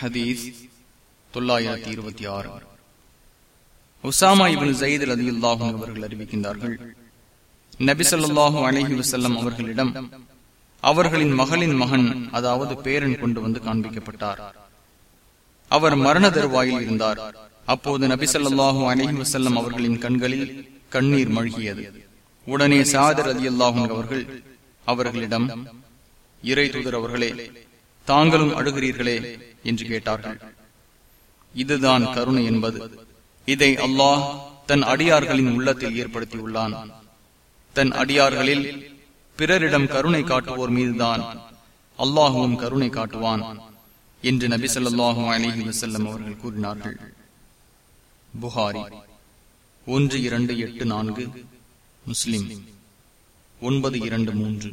ஹதீஸ் தொள்ளாயிரத்தி இருபத்தி ஆறு. உசாமா இபின் ஜெயித் ரதி அல்லாஹும் அவர்கள் அறிவிக்கின்றார்கள் நபிசல்லாஹும் அலஹி வசல்லம் அவர்களிடம் அவர்களின் மகளின் மகன் அதாவது பேரன் கொண்டு வந்து காண்பிக்கப்பட்டார். அவர் மரண தருவாயில் இருந்தார். அப்போது நபிசல்லாஹும் அலஹி வசல்லம் அவர்களின் கண்களில் கண்ணீர் மழ்கியது. உடனே சாதர் அலி அல்லாஹும் அவர்கள் அவர்களிடம் இறை தூதர் அவர்களே தாங்களும் அழுகிறீர்களே என்று கேட்டார்கள். இதுதான் கருணை என்பது. இதை அல்லாஹ் தன் அடியார்களின் உள்ளத்தில் ஏற்படுத்தியுள்ளான். தன் அடியார்களில் பிறரிடம் கருணை காட்டுவோர் மீதுதான் அல்லாஹுவும் கருணை காட்டுவான் என்று நபி சொல்லாஹு அலிஹி வசல்லம் அவர்கள் கூறினார்கள். புகாரி ஒன்று இரண்டு எட்டு நான்கு முஸ்லிம் ஒன்பது இரண்டு மூன்று.